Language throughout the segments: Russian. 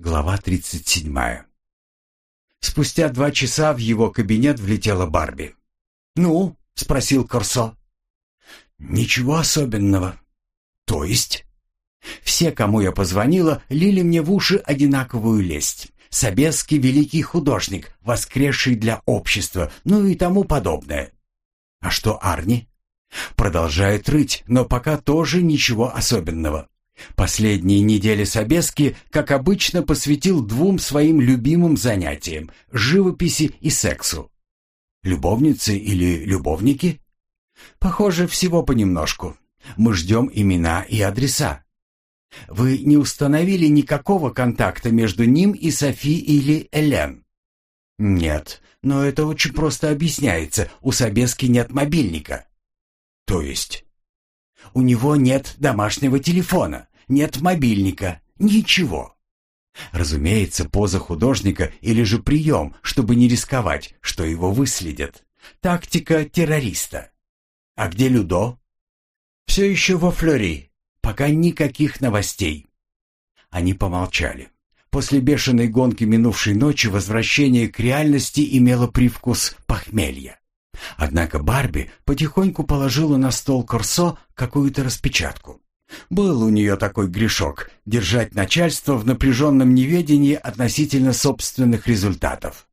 Глава 37. Спустя два часа в его кабинет влетела Барби. «Ну?» — спросил Корсо. «Ничего особенного». «То есть?» «Все, кому я позвонила, лили мне в уши одинаковую лесть. Собеский великий художник, воскресший для общества, ну и тому подобное». «А что Арни?» «Продолжает рыть, но пока тоже ничего особенного. Последние недели Собески, как обычно, посвятил двум своим любимым занятиям – живописи и сексу. Любовницы или любовники? Похоже, всего понемножку. Мы ждем имена и адреса. Вы не установили никакого контакта между ним и Софи или Элен? Нет, но это очень просто объясняется. У Собески нет мобильника. То есть? У него нет домашнего телефона, нет мобильника, ничего. Разумеется, поза художника или же прием, чтобы не рисковать, что его выследят. Тактика террориста. А где Людо? Все еще во Флори. Пока никаких новостей. Они помолчали. После бешеной гонки минувшей ночи возвращение к реальности имело привкус похмелья. Однако Барби потихоньку положила на стол Корсо какую-то распечатку. Был у нее такой грешок — держать начальство в напряженном неведении относительно собственных результатов.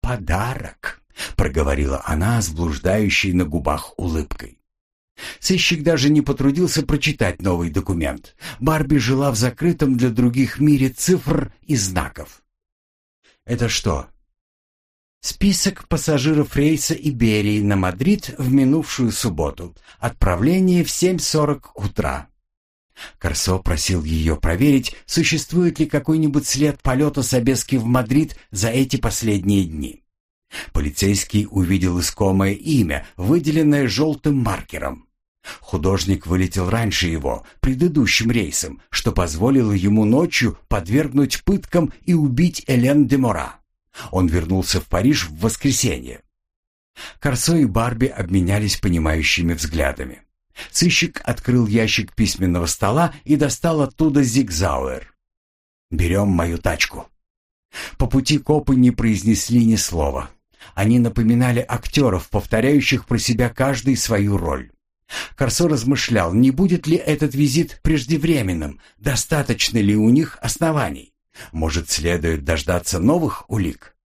«Подарок», — проговорила она с блуждающей на губах улыбкой. Сыщик даже не потрудился прочитать новый документ. Барби жила в закрытом для других мире цифр и знаков. «Это что, Список пассажиров рейса Иберии на Мадрид в минувшую субботу. Отправление в 7.40 утра. Корсо просил ее проверить, существует ли какой-нибудь след полета Собески в Мадрид за эти последние дни. Полицейский увидел искомое имя, выделенное желтым маркером. Художник вылетел раньше его, предыдущим рейсом, что позволило ему ночью подвергнуть пыткам и убить Элен де Мора. Он вернулся в Париж в воскресенье. Корсо и Барби обменялись понимающими взглядами. Сыщик открыл ящик письменного стола и достал оттуда зигзауэр. «Берем мою тачку». По пути копы не произнесли ни слова. Они напоминали актеров, повторяющих про себя каждый свою роль. Корсо размышлял, не будет ли этот визит преждевременным, достаточно ли у них оснований. Может, следует дождаться новых улик?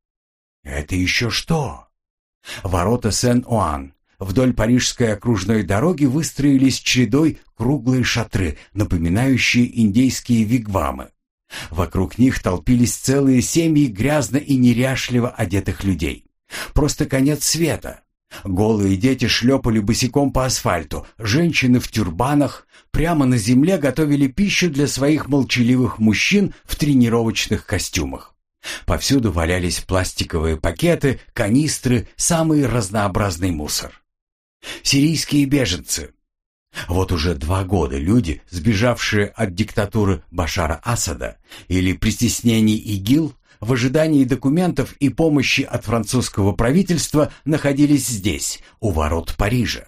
Это еще что? Ворота Сен-Оан. Вдоль парижской окружной дороги выстроились чередой круглые шатры, напоминающие индейские вигвамы. Вокруг них толпились целые семьи грязно и неряшливо одетых людей. Просто конец света. Голые дети шлепали босиком по асфальту, женщины в тюрбанах прямо на земле готовили пищу для своих молчаливых мужчин в тренировочных костюмах. Повсюду валялись пластиковые пакеты, канистры, самый разнообразный мусор. Сирийские беженцы. Вот уже два года люди, сбежавшие от диктатуры Башара Асада или притеснений ИГИЛ, в ожидании документов и помощи от французского правительства находились здесь, у ворот Парижа.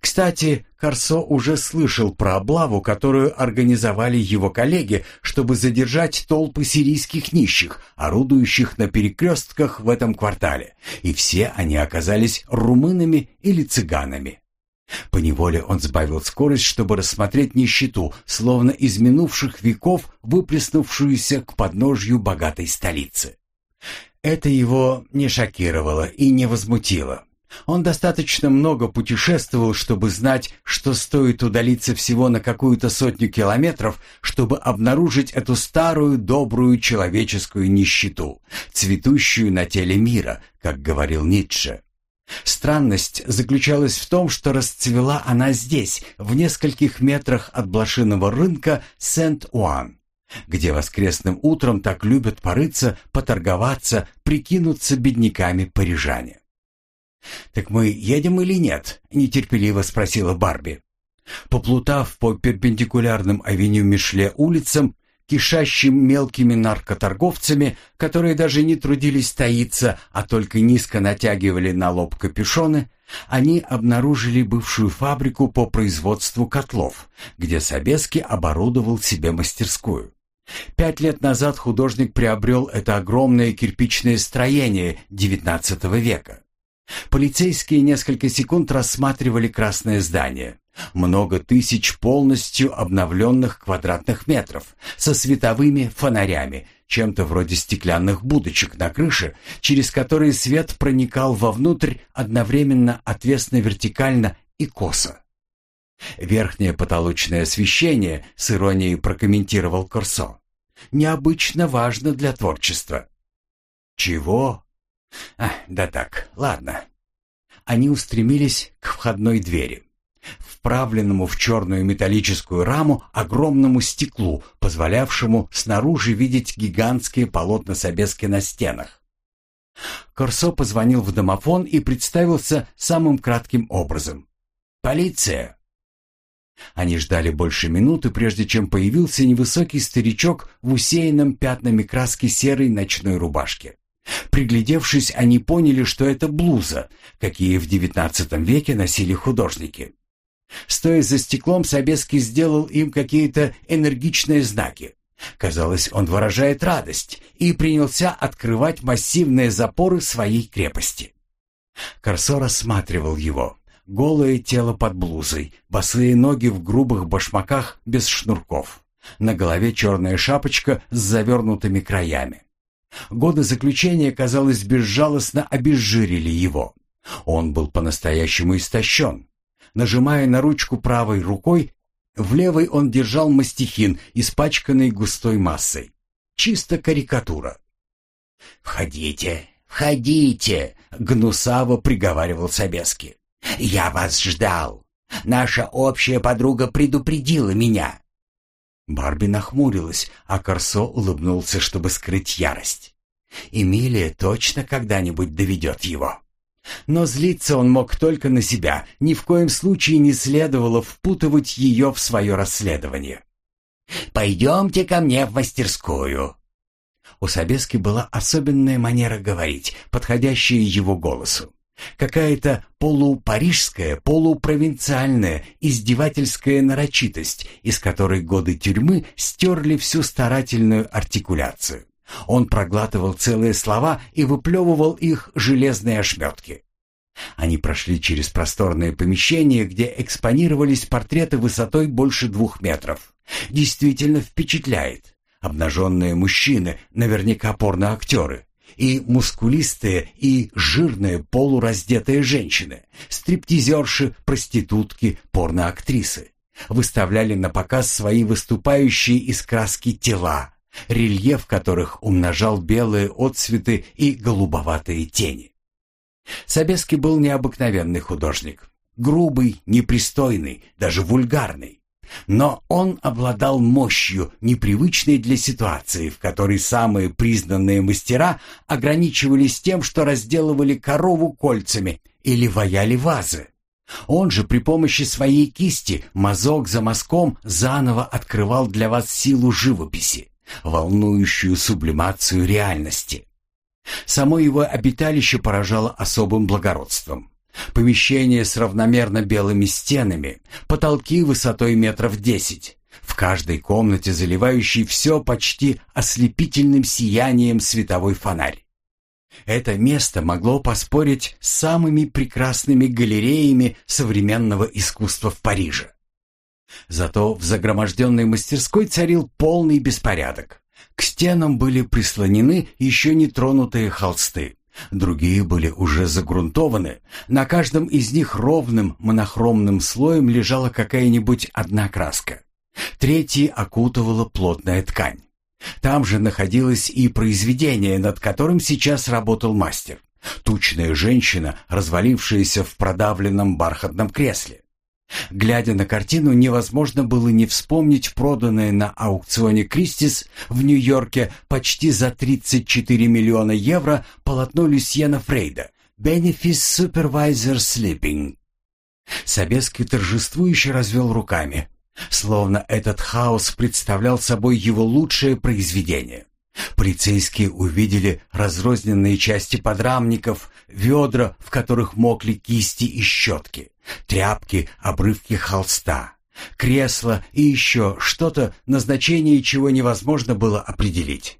Кстати, Корсо уже слышал про облаву, которую организовали его коллеги, чтобы задержать толпы сирийских нищих, орудующих на перекрестках в этом квартале, и все они оказались румынами или цыганами. Поневоле он сбавил скорость, чтобы рассмотреть нищету, словно из минувших веков выплеснувшуюся к подножью богатой столицы. Это его не шокировало и не возмутило. Он достаточно много путешествовал, чтобы знать, что стоит удалиться всего на какую-то сотню километров, чтобы обнаружить эту старую добрую человеческую нищету, цветущую на теле мира, как говорил Ницше. Странность заключалась в том, что расцвела она здесь, в нескольких метрах от блошиного рынка Сент-Уан, где воскресным утром так любят порыться, поторговаться, прикинуться бедняками парижане. «Так мы едем или нет?» — нетерпеливо спросила Барби. Поплутав по перпендикулярным авеню Мишле улицам, кишащим мелкими наркоторговцами, которые даже не трудились таиться, а только низко натягивали на лоб капюшоны, они обнаружили бывшую фабрику по производству котлов, где Собески оборудовал себе мастерскую. Пять лет назад художник приобрел это огромное кирпичное строение XIX века. Полицейские несколько секунд рассматривали красное здание. Много тысяч полностью обновленных квадратных метров со световыми фонарями, чем-то вроде стеклянных будочек на крыше, через которые свет проникал вовнутрь одновременно отвесно-вертикально и косо. Верхнее потолочное освещение, с иронией прокомментировал Корсо, необычно важно для творчества. Чего? А, да так, ладно. Они устремились к входной двери, вправленному в черную металлическую раму огромному стеклу, позволявшему снаружи видеть гигантские полотна Собески на стенах. Корсо позвонил в домофон и представился самым кратким образом. «Полиция!» Они ждали больше минуты, прежде чем появился невысокий старичок в усеянном пятнами краски серой ночной рубашке. Приглядевшись, они поняли, что это блуза, какие в XIX веке носили художники. Стоя за стеклом, Собеский сделал им какие-то энергичные знаки. Казалось, он выражает радость и принялся открывать массивные запоры своей крепости. Корсо рассматривал его. Голое тело под блузой, босые ноги в грубых башмаках без шнурков. На голове черная шапочка с завернутыми краями. Годы заключения, казалось, безжалостно обезжирили его. Он был по-настоящему истощен. Нажимая на ручку правой рукой, в левой он держал мастихин, испачканный густой массой. Чисто карикатура. «Входите, входите!» — гнусаво приговаривал Собески. «Я вас ждал. Наша общая подруга предупредила меня». Барби нахмурилась, а Корсо улыбнулся, чтобы скрыть ярость. Эмилия точно когда-нибудь доведет его. Но злиться он мог только на себя, ни в коем случае не следовало впутывать ее в свое расследование. «Пойдемте ко мне в мастерскую». У Собески была особенная манера говорить, подходящая его голосу. Какая-то полупарижская, полупровинциальная, издевательская нарочитость, из которой годы тюрьмы стерли всю старательную артикуляцию. Он проглатывал целые слова и выплевывал их железные ошметки. Они прошли через просторное помещение, где экспонировались портреты высотой больше двух метров. Действительно впечатляет. Обнаженные мужчины, наверняка порноактеры, и мускулистые и жирные полураздетые женщины, стриптизерши, проститутки, порноактрисы, выставляли на показ свои выступающие из краски тела, рельеф которых умножал белые отцветы и голубоватые тени. Собеский был необыкновенный художник, грубый, непристойный, даже вульгарный. Но он обладал мощью, непривычной для ситуации, в которой самые признанные мастера ограничивались тем, что разделывали корову кольцами или ваяли вазы. Он же при помощи своей кисти, мазок за мазком, заново открывал для вас силу живописи волнующую сублимацию реальности. Само его обиталище поражало особым благородством. Помещение с равномерно белыми стенами, потолки высотой метров десять, в каждой комнате заливающий все почти ослепительным сиянием световой фонарь. Это место могло поспорить с самыми прекрасными галереями современного искусства в Париже. Зато в загроможденной мастерской царил полный беспорядок. К стенам были прислонены еще не тронутые холсты. Другие были уже загрунтованы. На каждом из них ровным монохромным слоем лежала какая-нибудь одна краска. Третий окутывала плотная ткань. Там же находилось и произведение, над которым сейчас работал мастер. Тучная женщина, развалившаяся в продавленном бархатном кресле. Глядя на картину, невозможно было не вспомнить проданное на аукционе Кристис в Нью-Йорке почти за 34 миллиона евро полотно Люсьена Фрейда «Benefis Supervisor Sleeping». Собеский торжествующе развел руками, словно этот хаос представлял собой его лучшее произведение. Полицейские увидели разрозненные части подрамников, ведра, в которых мокли кисти и щетки, тряпки, обрывки холста, кресло и еще что-то, назначение чего невозможно было определить.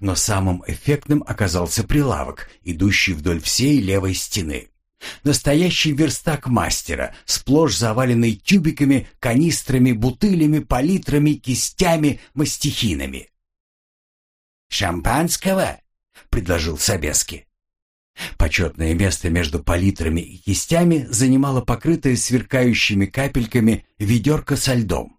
Но самым эффектным оказался прилавок, идущий вдоль всей левой стены. Настоящий верстак мастера, сплошь заваленный тюбиками, канистрами, бутылями, палитрами, кистями, мастихинами. «Шампанского?» — предложил Собески. Почетное место между палитрами и кистями занимала покрытая сверкающими капельками ведерко со льдом.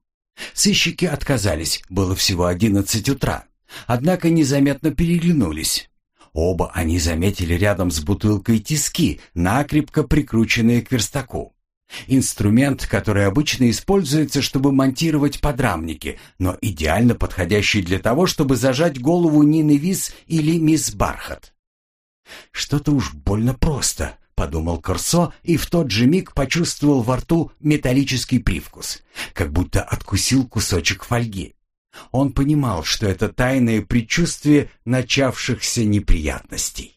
Сыщики отказались, было всего одиннадцать утра, однако незаметно переглянулись. Оба они заметили рядом с бутылкой тиски, накрепко прикрученные к верстаку. Инструмент, который обычно используется, чтобы монтировать подрамники, но идеально подходящий для того, чтобы зажать голову Нины Виз или мисс Бархат. «Что-то уж больно просто», — подумал Корсо и в тот же миг почувствовал во рту металлический привкус, как будто откусил кусочек фольги. Он понимал, что это тайное предчувствие начавшихся неприятностей.